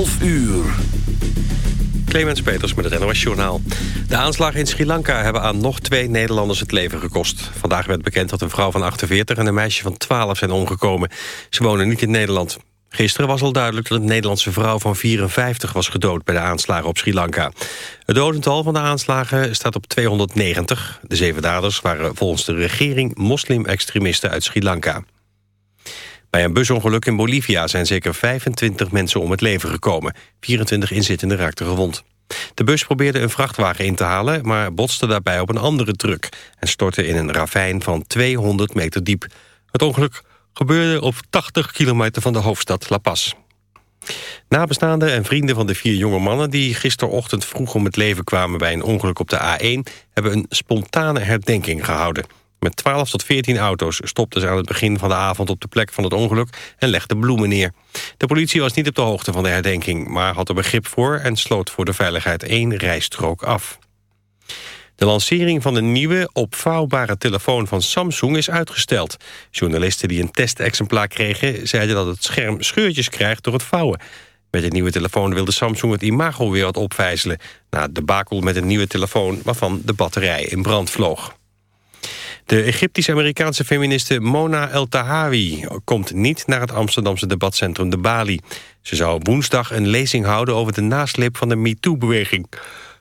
11 uur. Clemens Peters met het NOS Journaal. De aanslagen in Sri Lanka hebben aan nog twee Nederlanders het leven gekost. Vandaag werd bekend dat een vrouw van 48 en een meisje van 12 zijn omgekomen. Ze wonen niet in Nederland. Gisteren was al duidelijk dat een Nederlandse vrouw van 54 was gedood bij de aanslagen op Sri Lanka. Het dodental van de aanslagen staat op 290. De zeven daders waren volgens de regering moslim-extremisten uit Sri Lanka. Bij een busongeluk in Bolivia zijn zeker 25 mensen om het leven gekomen. 24 inzittenden raakten gewond. De bus probeerde een vrachtwagen in te halen... maar botste daarbij op een andere truck... en stortte in een ravijn van 200 meter diep. Het ongeluk gebeurde op 80 kilometer van de hoofdstad La Paz. Nabestaanden en vrienden van de vier jonge mannen... die gisterochtend vroeg om het leven kwamen bij een ongeluk op de A1... hebben een spontane herdenking gehouden... Met 12 tot 14 auto's stopten ze aan het begin van de avond op de plek van het ongeluk en legden bloemen neer. De politie was niet op de hoogte van de herdenking, maar had er begrip voor en sloot voor de veiligheid één rijstrook af. De lancering van de nieuwe opvouwbare telefoon van Samsung is uitgesteld. Journalisten die een testexemplaar kregen zeiden dat het scherm scheurtjes krijgt door het vouwen. Met de nieuwe telefoon wilde Samsung het imago weer wat opvijzelen... na de bakel met een nieuwe telefoon waarvan de batterij in brand vloog. De Egyptisch-Amerikaanse feministe Mona El Tahawi komt niet naar het Amsterdamse debatcentrum De Bali. Ze zou woensdag een lezing houden over de nasleep van de MeToo-beweging.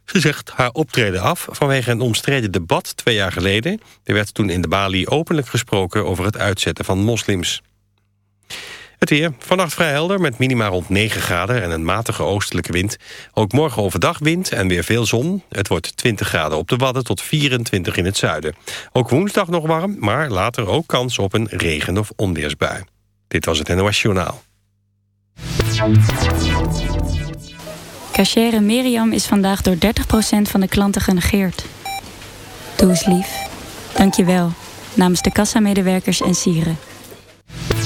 Ze zegt haar optreden af vanwege een omstreden debat twee jaar geleden. Er werd toen in de Bali openlijk gesproken over het uitzetten van moslims. Het weer. Vannacht vrij helder met minima rond 9 graden en een matige oostelijke wind. Ook morgen overdag wind en weer veel zon. Het wordt 20 graden op de Wadden tot 24 in het zuiden. Ook woensdag nog warm, maar later ook kans op een regen- of onweersbui. Dit was het NOS Journaal. Cachere Miriam is vandaag door 30% van de klanten genegeerd. Doe eens lief. Dank je wel. Namens de kassamedewerkers en sieren.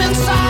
To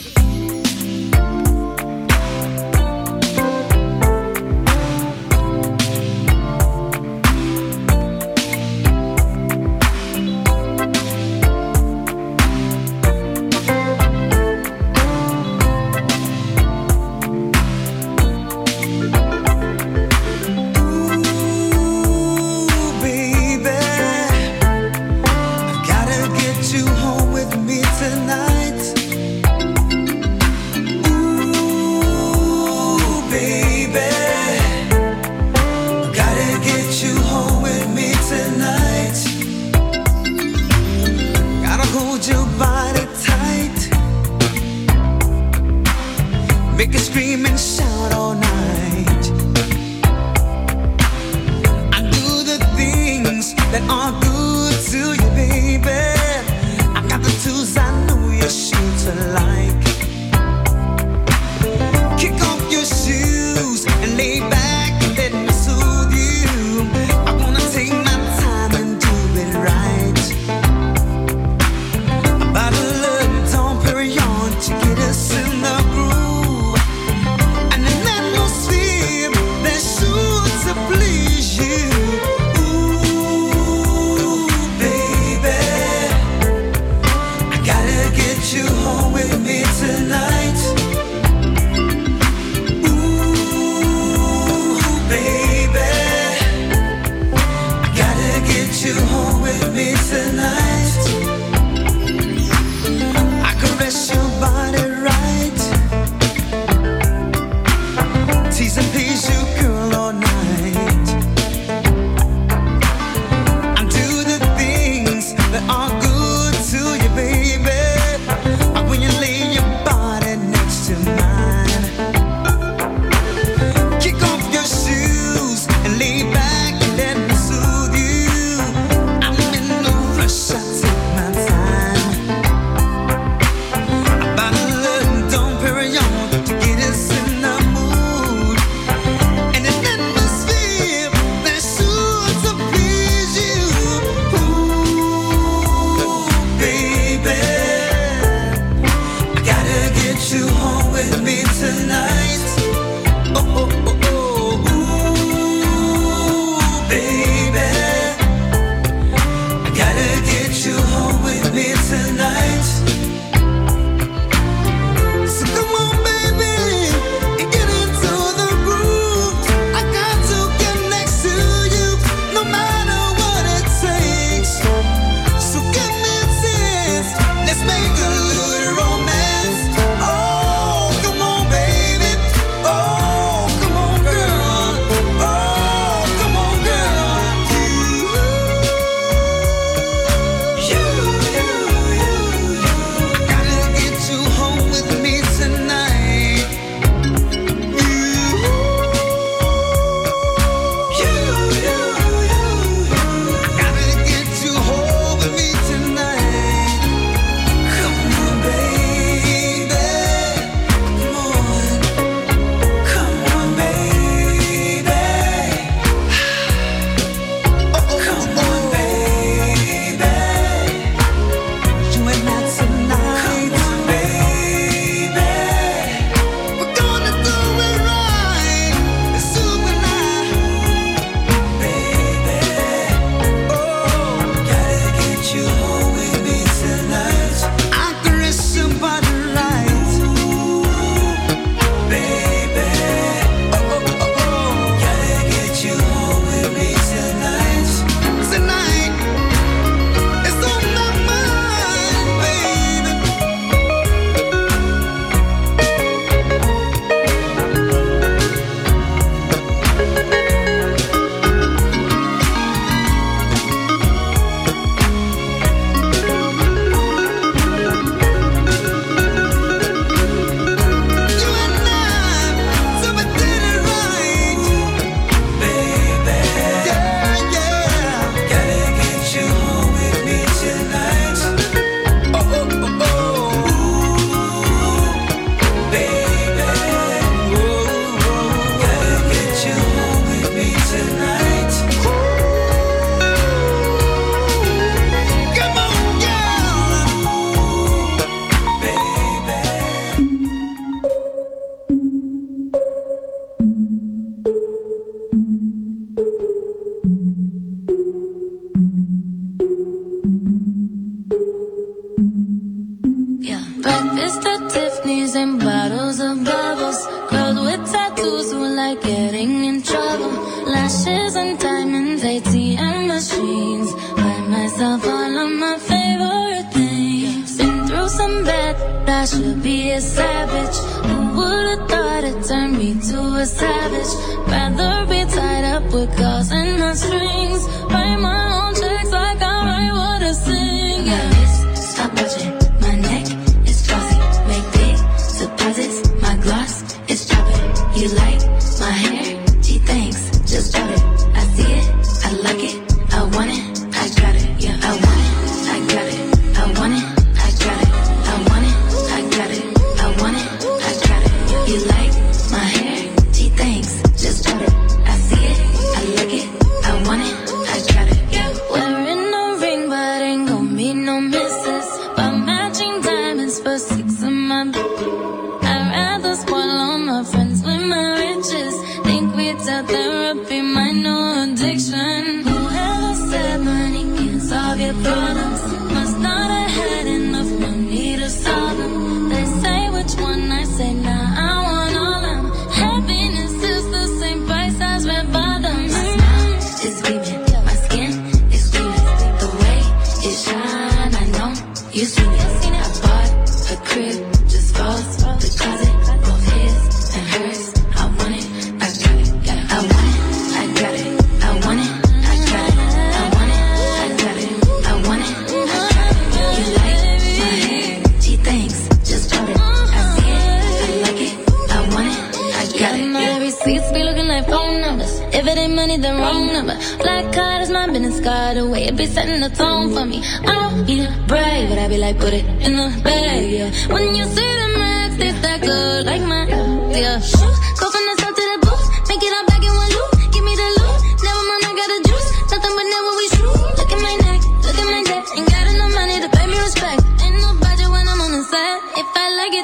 We're causing the street.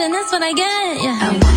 and that's what I get. Yeah.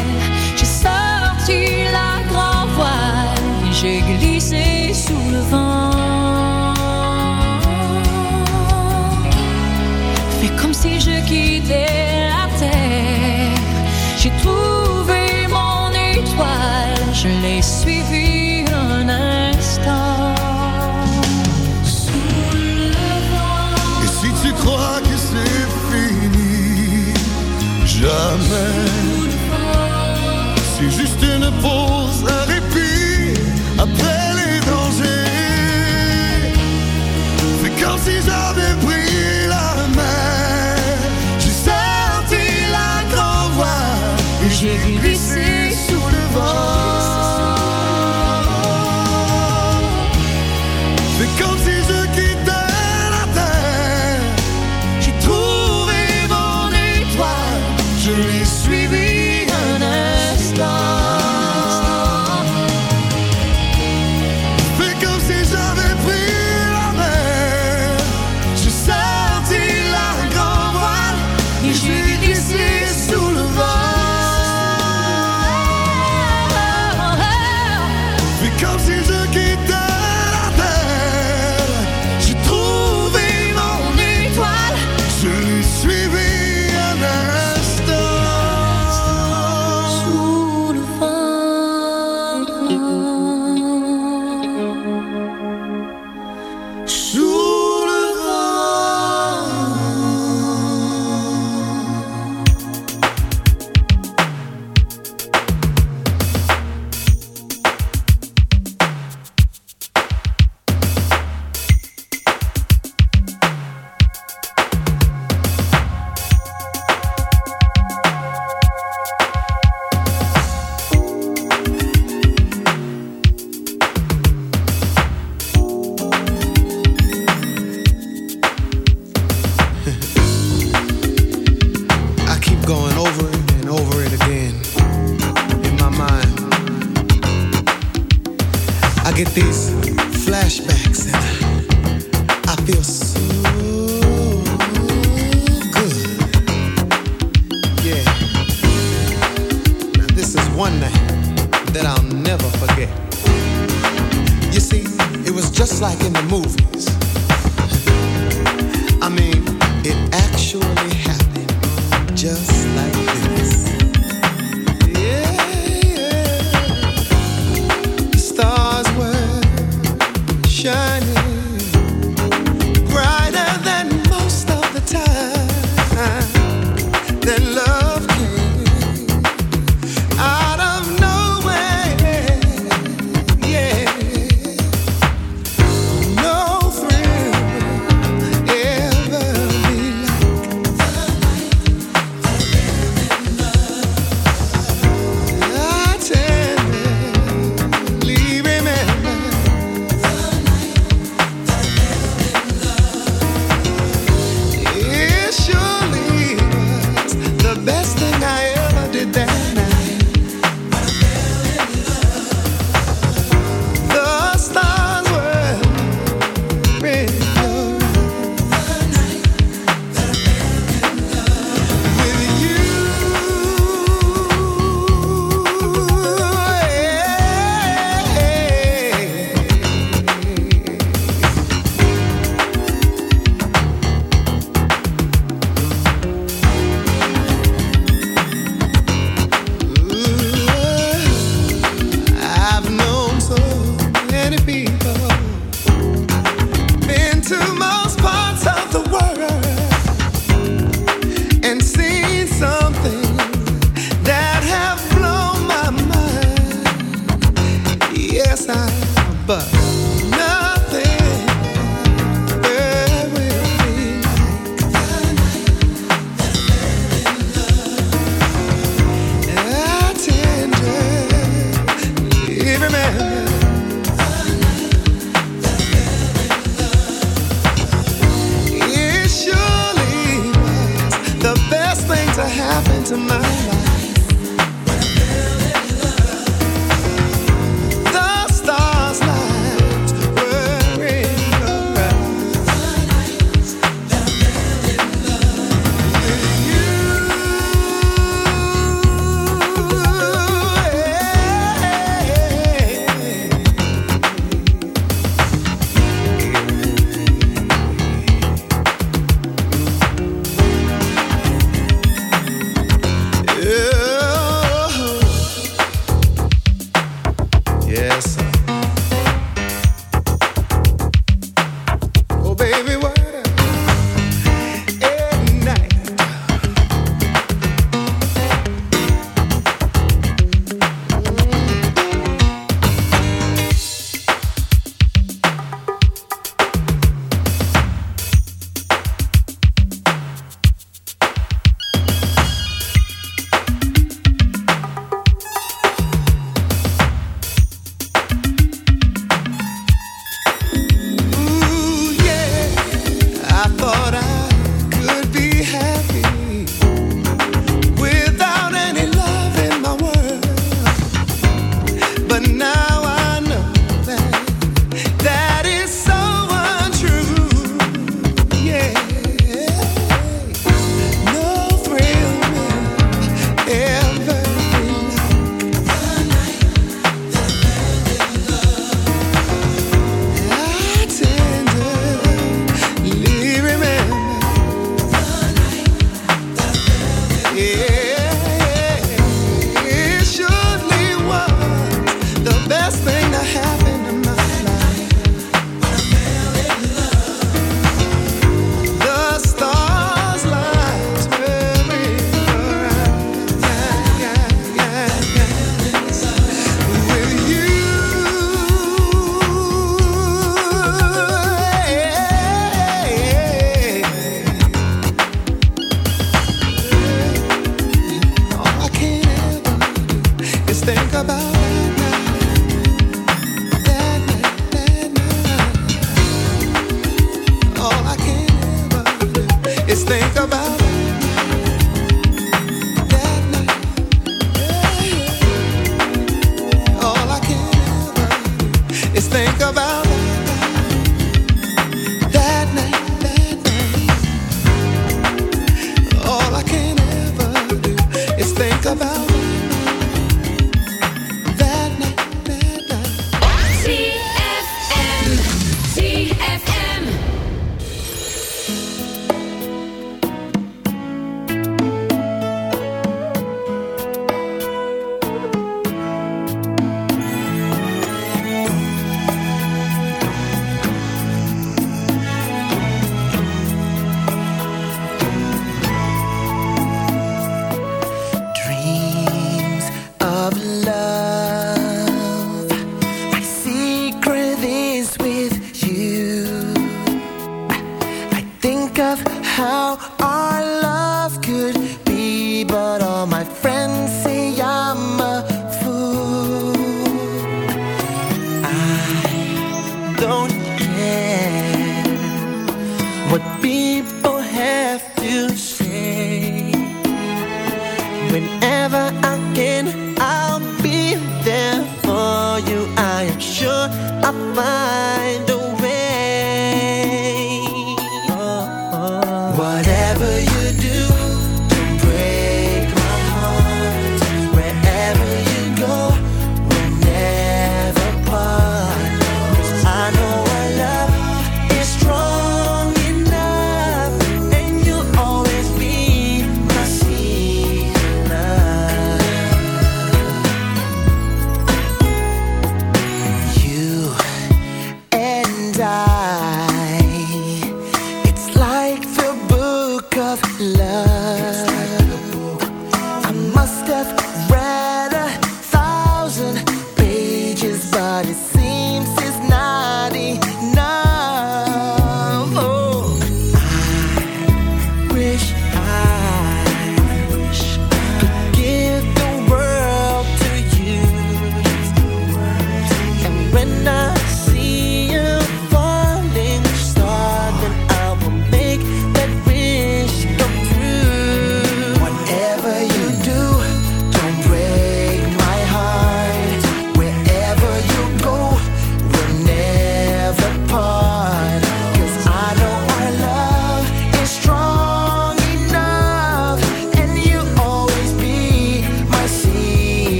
sous le vent. Fais comme si je quittais.